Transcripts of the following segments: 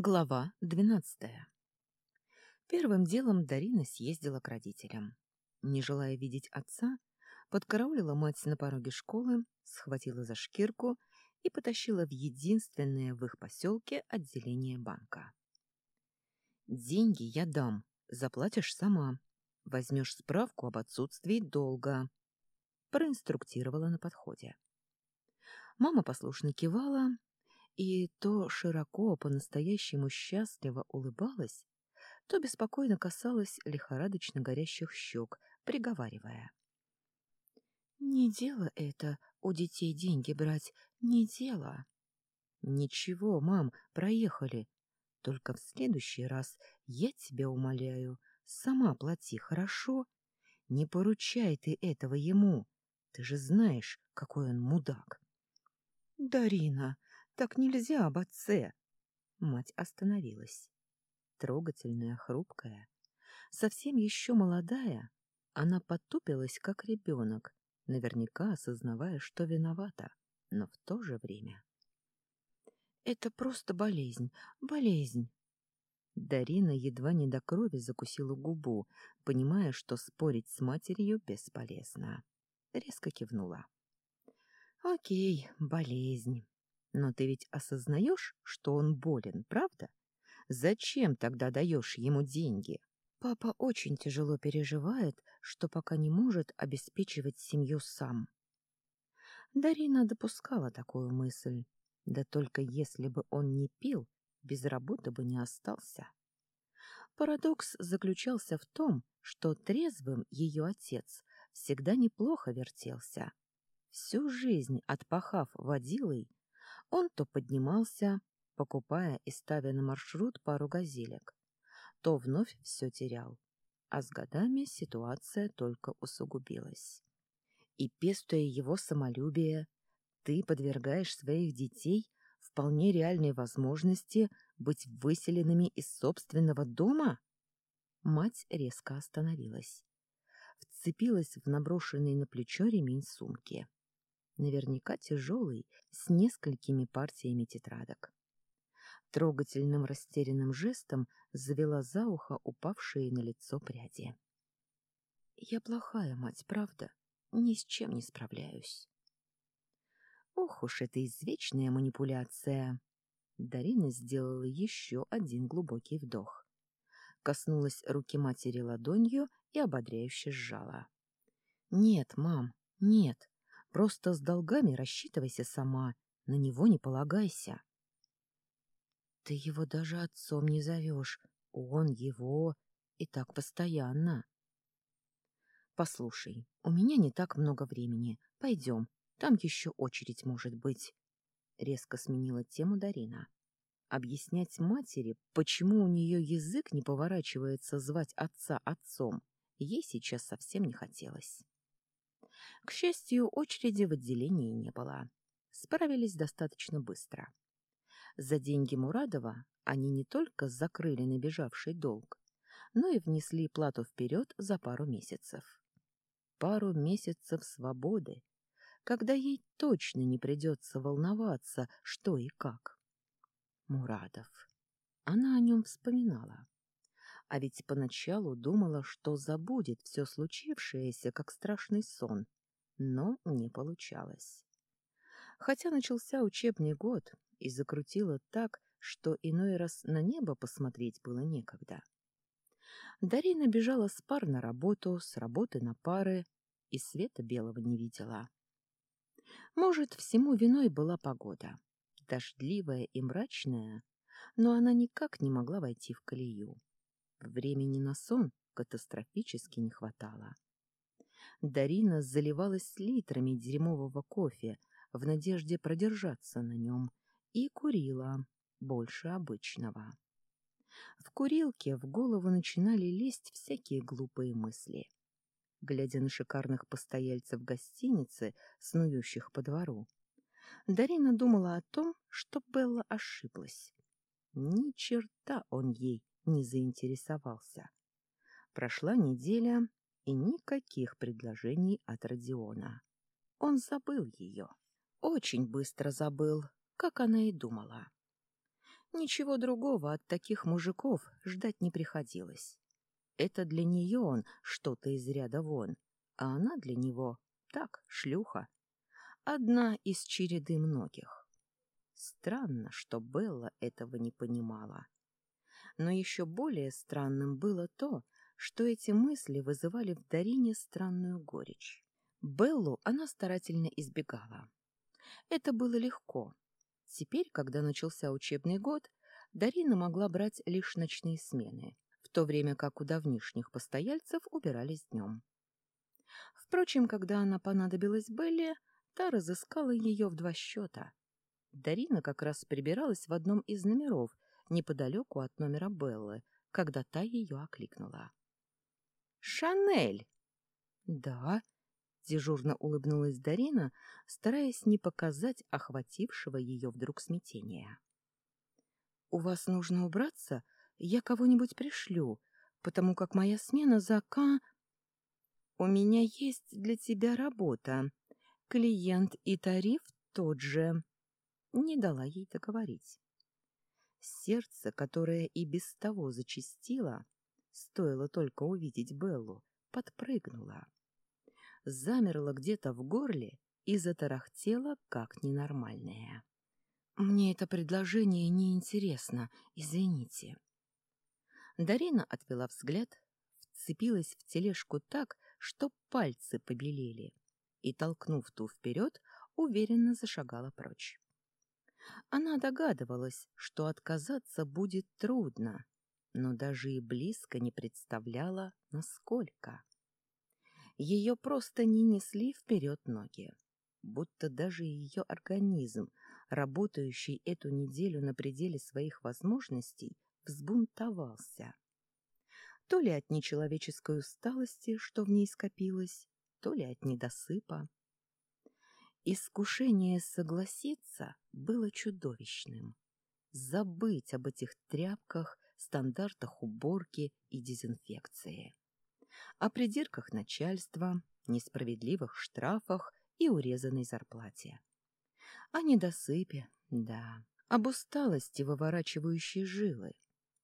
Глава двенадцатая. Первым делом Дарина съездила к родителям. Не желая видеть отца, подкараулила мать на пороге школы, схватила за шкирку и потащила в единственное в их поселке отделение банка. «Деньги я дам, заплатишь сама. Возьмешь справку об отсутствии долга», — проинструктировала на подходе. Мама послушно кивала, и то широко, по-настоящему счастливо улыбалась, то беспокойно касалась лихорадочно горящих щек, приговаривая. «Не дело это, у детей деньги брать, не дело». «Ничего, мам, проехали. Только в следующий раз я тебя умоляю, сама плати, хорошо? Не поручай ты этого ему. Ты же знаешь, какой он мудак». «Дарина, так нельзя об отце. Мать остановилась. Трогательная, хрупкая, совсем еще молодая, она потупилась, как ребенок, наверняка осознавая, что виновата, но в то же время. «Это просто болезнь, болезнь!» Дарина едва не до крови закусила губу, понимая, что спорить с матерью бесполезно. Резко кивнула. «Окей, болезнь. Но ты ведь осознаешь, что он болен, правда? Зачем тогда даешь ему деньги? Папа очень тяжело переживает, что пока не может обеспечивать семью сам. Дарина допускала такую мысль. Да только если бы он не пил, без работы бы не остался. Парадокс заключался в том, что трезвым ее отец всегда неплохо вертелся. Всю жизнь отпахав водилой, он то поднимался, покупая и ставя на маршрут пару газелек, то вновь все терял, а с годами ситуация только усугубилась. И, пестуя его самолюбие, ты подвергаешь своих детей вполне реальной возможности быть выселенными из собственного дома? Мать резко остановилась. Вцепилась в наброшенный на плечо ремень сумки наверняка тяжелый, с несколькими партиями тетрадок. Трогательным растерянным жестом завела за ухо упавшие на лицо пряди. «Я плохая мать, правда? Ни с чем не справляюсь». «Ох уж эта извечная манипуляция!» Дарина сделала еще один глубокий вдох. Коснулась руки матери ладонью и ободряюще сжала. «Нет, мам, нет. Просто с долгами рассчитывайся сама, на него не полагайся. Ты его даже отцом не зовешь, он его, и так постоянно. Послушай, у меня не так много времени, пойдем, там еще очередь может быть. Резко сменила тему Дарина. Объяснять матери, почему у нее язык не поворачивается звать отца отцом, ей сейчас совсем не хотелось. К счастью, очереди в отделении не было. Справились достаточно быстро. За деньги Мурадова они не только закрыли набежавший долг, но и внесли плату вперед за пару месяцев. Пару месяцев свободы, когда ей точно не придется волноваться, что и как. Мурадов. Она о нем вспоминала. А ведь поначалу думала, что забудет все случившееся, как страшный сон, но не получалось. Хотя начался учебный год и закрутило так, что иной раз на небо посмотреть было некогда. Дарина бежала с пар на работу, с работы на пары, и света белого не видела. Может, всему виной была погода, дождливая и мрачная, но она никак не могла войти в колею. Времени на сон катастрофически не хватало. Дарина заливалась литрами дерьмового кофе в надежде продержаться на нем и курила больше обычного. В курилке в голову начинали лезть всякие глупые мысли. Глядя на шикарных постояльцев гостиницы, снующих по двору, Дарина думала о том, что Белла ошиблась. Ни черта он ей не заинтересовался. Прошла неделя, и никаких предложений от Родиона. Он забыл ее. Очень быстро забыл, как она и думала. Ничего другого от таких мужиков ждать не приходилось. Это для нее он что-то из ряда вон, а она для него так, шлюха. Одна из череды многих. Странно, что Белла этого не понимала. Но еще более странным было то, что эти мысли вызывали в Дарине странную горечь. Беллу она старательно избегала. Это было легко. Теперь, когда начался учебный год, Дарина могла брать лишь ночные смены, в то время как у давнишних постояльцев убирались днем. Впрочем, когда она понадобилась Белле, та разыскала ее в два счета. Дарина как раз прибиралась в одном из номеров, неподалеку от номера Беллы, когда та ее окликнула. «Шанель!» «Да», — дежурно улыбнулась Дарина, стараясь не показать охватившего ее вдруг смятения. «У вас нужно убраться? Я кого-нибудь пришлю, потому как моя смена за К...» «У меня есть для тебя работа. Клиент и тариф тот же». Не дала ей договорить. Сердце, которое и без того зачастило, стоило только увидеть Беллу, подпрыгнуло. Замерло где-то в горле и затарахтело, как ненормальное. «Мне это предложение неинтересно, извините». Дарина отвела взгляд, вцепилась в тележку так, что пальцы побелели, и, толкнув ту вперед, уверенно зашагала прочь. Она догадывалась, что отказаться будет трудно, но даже и близко не представляла, насколько. Ее просто не несли вперед ноги, будто даже ее организм, работающий эту неделю на пределе своих возможностей, взбунтовался то ли от нечеловеческой усталости, что в ней скопилось, то ли от недосыпа. Искушение согласиться было чудовищным. Забыть об этих тряпках, стандартах уборки и дезинфекции. О придирках начальства, несправедливых штрафах и урезанной зарплате. О недосыпе, да, об усталости, выворачивающей жилы,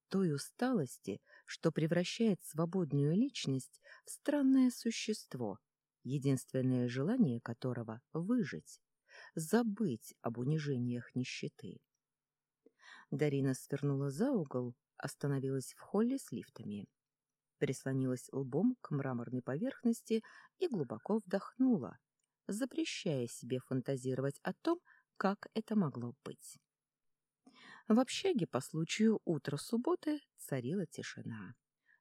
той усталости, что превращает свободную личность в странное существо, единственное желание которого — выжить, забыть об унижениях нищеты. Дарина свернула за угол, остановилась в холле с лифтами. Прислонилась лбом к мраморной поверхности и глубоко вдохнула, запрещая себе фантазировать о том, как это могло быть. В общаге по случаю утра субботы царила тишина.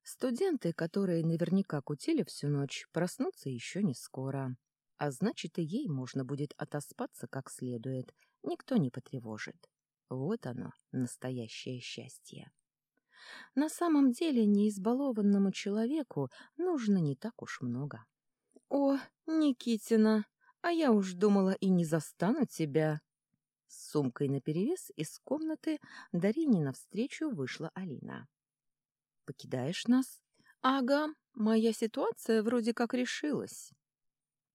Студенты, которые наверняка кутили всю ночь, проснутся еще не скоро. А значит, и ей можно будет отоспаться как следует, никто не потревожит. Вот оно, настоящее счастье. На самом деле неизбалованному человеку нужно не так уж много. — О, Никитина, а я уж думала и не застану тебя, с сумкой наперевес из комнаты Дарине навстречу вышла Алина. «Покидаешь нас?» «Ага, моя ситуация вроде как решилась».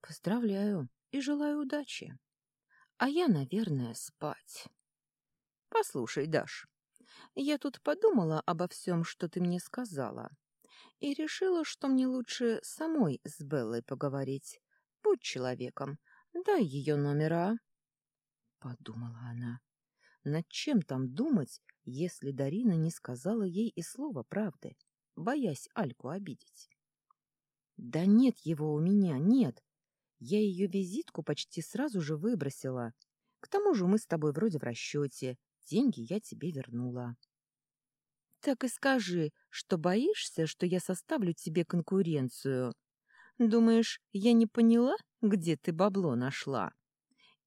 «Поздравляю и желаю удачи. А я, наверное, спать». «Послушай, Даш, я тут подумала обо всем, что ты мне сказала, и решила, что мне лучше самой с Беллой поговорить. Будь человеком, дай ее номера». Подумала она. Над чем там думать, если Дарина не сказала ей и слова правды, боясь Альку обидеть? Да нет его у меня, нет. Я ее визитку почти сразу же выбросила. К тому же мы с тобой вроде в расчете. Деньги я тебе вернула. Так и скажи, что боишься, что я составлю тебе конкуренцию. Думаешь, я не поняла, где ты бабло нашла?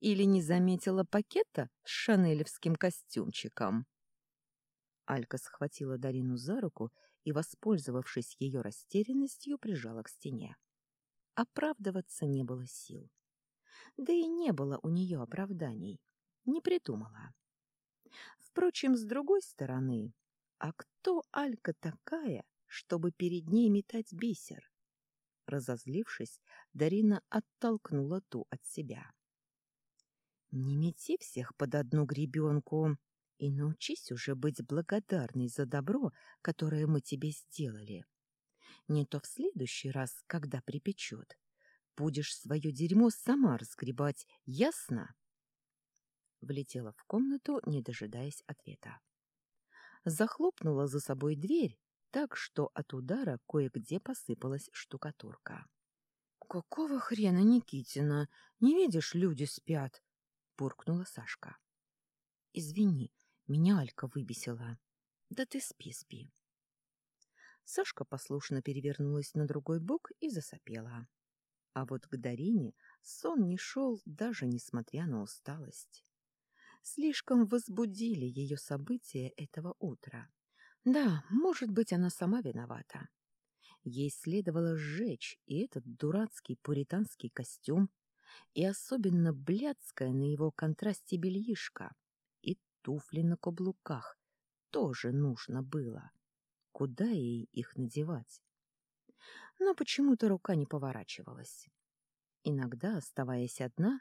Или не заметила пакета с шанелевским костюмчиком? Алька схватила Дарину за руку и, воспользовавшись ее растерянностью, прижала к стене. Оправдываться не было сил. Да и не было у нее оправданий. Не придумала. Впрочем, с другой стороны, а кто Алька такая, чтобы перед ней метать бисер? Разозлившись, Дарина оттолкнула ту от себя. Не мети всех под одну гребенку. И научись уже быть благодарной за добро, которое мы тебе сделали. Не то в следующий раз, когда припечет. Будешь свое дерьмо сама разгребать, ясно? Влетела в комнату, не дожидаясь ответа. Захлопнула за собой дверь, так что от удара кое-где посыпалась штукатурка. — Какого хрена, Никитина? Не видишь, люди спят? — буркнула Сашка. — Извини, меня Алька выбесила. Да ты спи, спи. Сашка послушно перевернулась на другой бок и засопела. А вот к Дарине сон не шел, даже несмотря на усталость. Слишком возбудили ее события этого утра. Да, может быть, она сама виновата. Ей следовало сжечь и этот дурацкий пуританский костюм, и особенно блядская на его контрасте бельишко, и туфли на каблуках тоже нужно было. Куда ей их надевать? Но почему-то рука не поворачивалась. Иногда, оставаясь одна,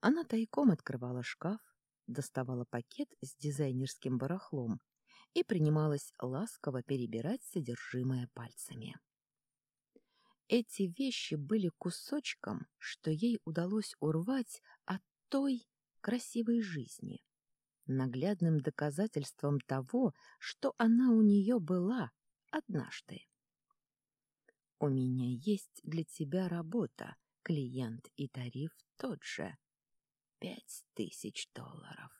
она тайком открывала шкаф, доставала пакет с дизайнерским барахлом и принималась ласково перебирать содержимое пальцами. Эти вещи были кусочком, что ей удалось урвать от той красивой жизни, наглядным доказательством того, что она у нее была однажды. «У меня есть для тебя работа, клиент и тариф тот же. Пять тысяч долларов.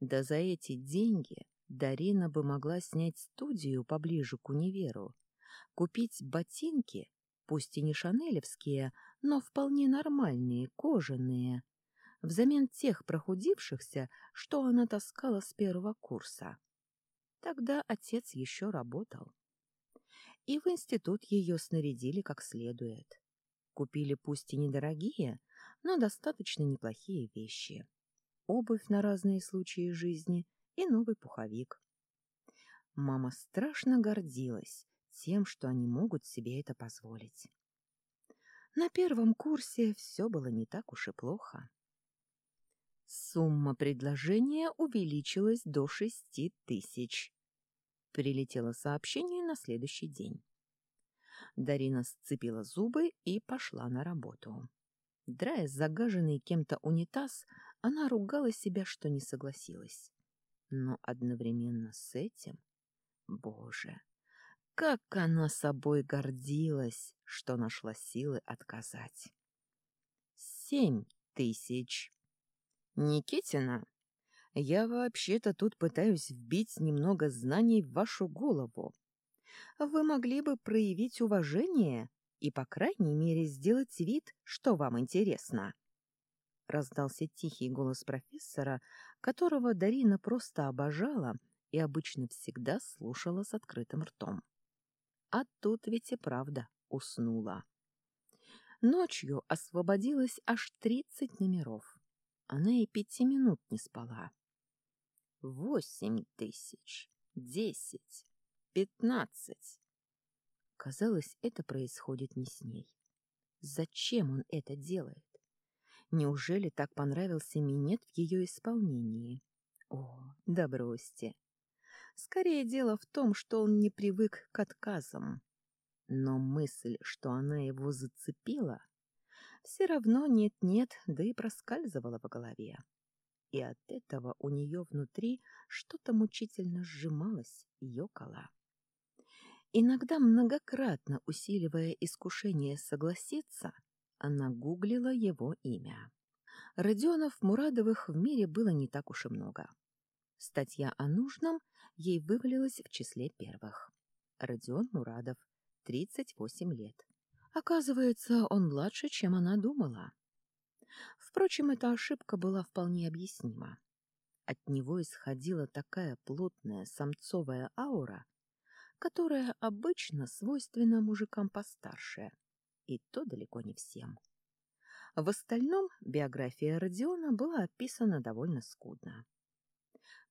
Да за эти деньги Дарина бы могла снять студию поближе к универу, купить ботинки, пусть и не шанелевские, но вполне нормальные, кожаные, взамен тех прохудившихся, что она таскала с первого курса. Тогда отец еще работал. И в институт ее снарядили как следует. Купили пусть и недорогие, но достаточно неплохие вещи. Обувь на разные случаи жизни — и новый пуховик. Мама страшно гордилась тем, что они могут себе это позволить. На первом курсе все было не так уж и плохо. Сумма предложения увеличилась до шести тысяч. Прилетело сообщение на следующий день. Дарина сцепила зубы и пошла на работу. Драя загаженный кем-то унитаз, она ругала себя, что не согласилась. Но одновременно с этим, боже, как она собой гордилась, что нашла силы отказать. Семь тысяч. Никитина, я вообще-то тут пытаюсь вбить немного знаний в вашу голову. Вы могли бы проявить уважение и, по крайней мере, сделать вид, что вам интересно. Раздался тихий голос профессора, которого Дарина просто обожала и обычно всегда слушала с открытым ртом. А тут ведь и правда уснула. Ночью освободилось аж тридцать номеров. Она и пяти минут не спала. Восемь тысяч, десять, пятнадцать. Казалось, это происходит не с ней. Зачем он это делает? Неужели так понравился минет в ее исполнении? О, да бросьте. Скорее дело в том, что он не привык к отказам. Но мысль, что она его зацепила, все равно нет-нет, да и проскальзывала в голове. И от этого у нее внутри что-то мучительно сжималось ёкало. Иногда многократно усиливая искушение согласиться, она гуглила его имя. Родионов Мурадовых в мире было не так уж и много. Статья о нужном ей вывалилась в числе первых. Родион Мурадов, 38 лет. Оказывается, он младше, чем она думала. Впрочем, эта ошибка была вполне объяснима. От него исходила такая плотная самцовая аура, которая обычно свойственна мужикам постарше — и то далеко не всем. В остальном биография Родиона была описана довольно скудно.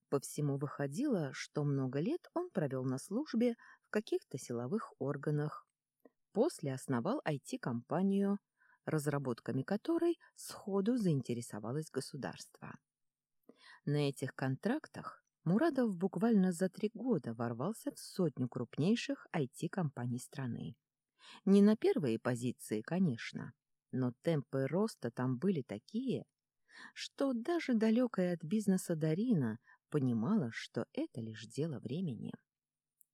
По всему выходило, что много лет он провел на службе в каких-то силовых органах. После основал IT-компанию, разработками которой сходу заинтересовалось государство. На этих контрактах Мурадов буквально за три года ворвался в сотню крупнейших IT-компаний страны. Не на первые позиции, конечно, но темпы роста там были такие, что даже далекая от бизнеса Дарина понимала, что это лишь дело времени.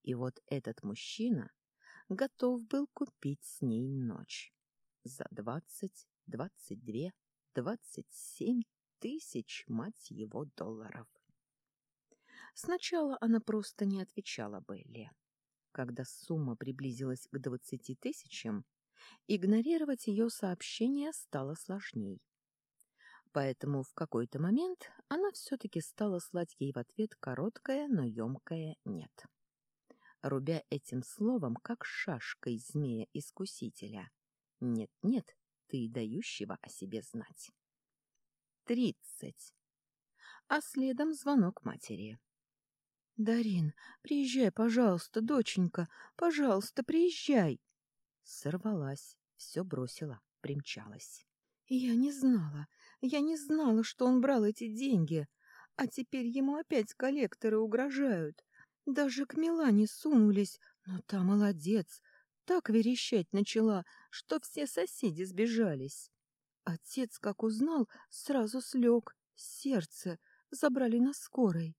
И вот этот мужчина готов был купить с ней ночь за двадцать, двадцать две, двадцать семь тысяч, мать его, долларов. Сначала она просто не отвечала Белли. Когда сумма приблизилась к двадцати тысячам, игнорировать ее сообщение стало сложней. Поэтому в какой-то момент она все-таки стала слать ей в ответ короткое, но емкое «нет». Рубя этим словом, как шашкой змея-искусителя. Нет-нет, ты дающего о себе знать. Тридцать. А следом звонок матери. «Дарин, приезжай, пожалуйста, доченька, пожалуйста, приезжай!» Сорвалась, все бросила, примчалась. «Я не знала, я не знала, что он брал эти деньги, а теперь ему опять коллекторы угрожают. Даже к Милане сунулись, но та молодец, так верещать начала, что все соседи сбежались. Отец, как узнал, сразу слег, сердце забрали на скорой.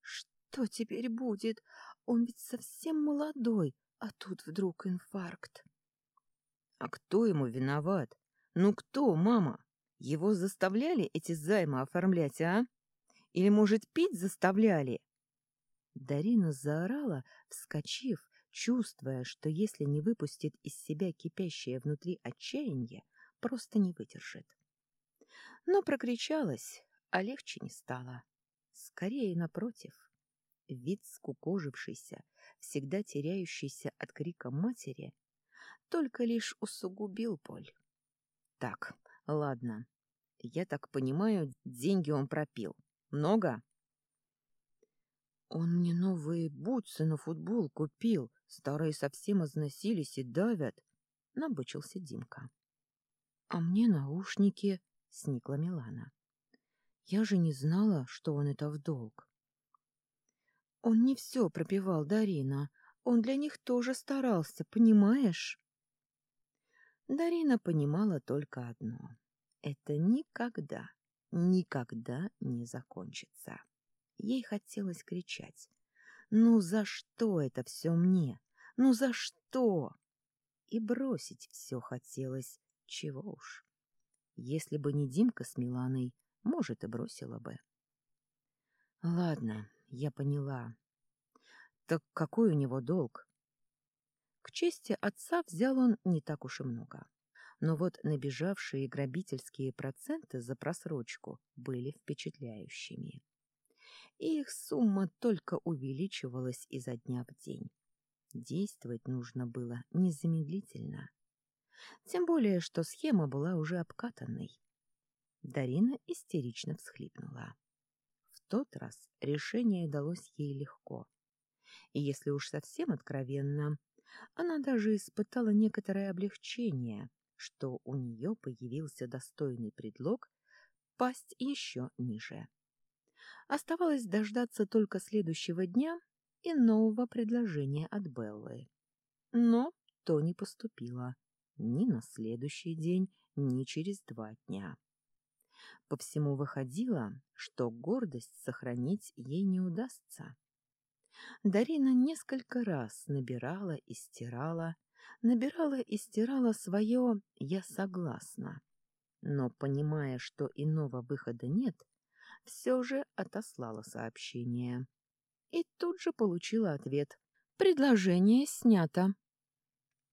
Что теперь будет? Он ведь совсем молодой, а тут вдруг инфаркт. А кто ему виноват? Ну кто, мама? Его заставляли эти займы оформлять, а? Или, может, пить заставляли? Дарина заорала, вскочив, чувствуя, что если не выпустит из себя кипящее внутри отчаяние, просто не выдержит. Но прокричалась, а легче не стало. Скорее, напротив. Вид скукожившийся, всегда теряющийся от крика матери, только лишь усугубил боль. Так, ладно. Я так понимаю, деньги он пропил. Много? Он мне новые бутсы на футбол купил. Старые совсем износились и давят. Набычился Димка. А мне наушники, сникла Милана. Я же не знала, что он это в долг. Он не все пропивал, Дарина. Он для них тоже старался, понимаешь? Дарина понимала только одно. Это никогда, никогда не закончится. Ей хотелось кричать. «Ну за что это все мне? Ну за что?» И бросить все хотелось, чего уж. Если бы не Димка с Миланой, может, и бросила бы. Ладно, я поняла. Так какой у него долг? К чести отца взял он не так уж и много. Но вот набежавшие грабительские проценты за просрочку были впечатляющими. И их сумма только увеличивалась изо дня в день. Действовать нужно было незамедлительно. Тем более, что схема была уже обкатанной. Дарина истерично всхлипнула. В тот раз решение далось ей легко. И если уж совсем откровенно, она даже испытала некоторое облегчение, что у нее появился достойный предлог пасть еще ниже. Оставалось дождаться только следующего дня и нового предложения от Беллы. Но то не поступило ни на следующий день, ни через два дня. По всему выходило, что гордость сохранить ей не удастся. Дарина несколько раз набирала и стирала, набирала и стирала свое «я согласна», но, понимая, что иного выхода нет, все же отослала сообщение. И тут же получила ответ «предложение снято».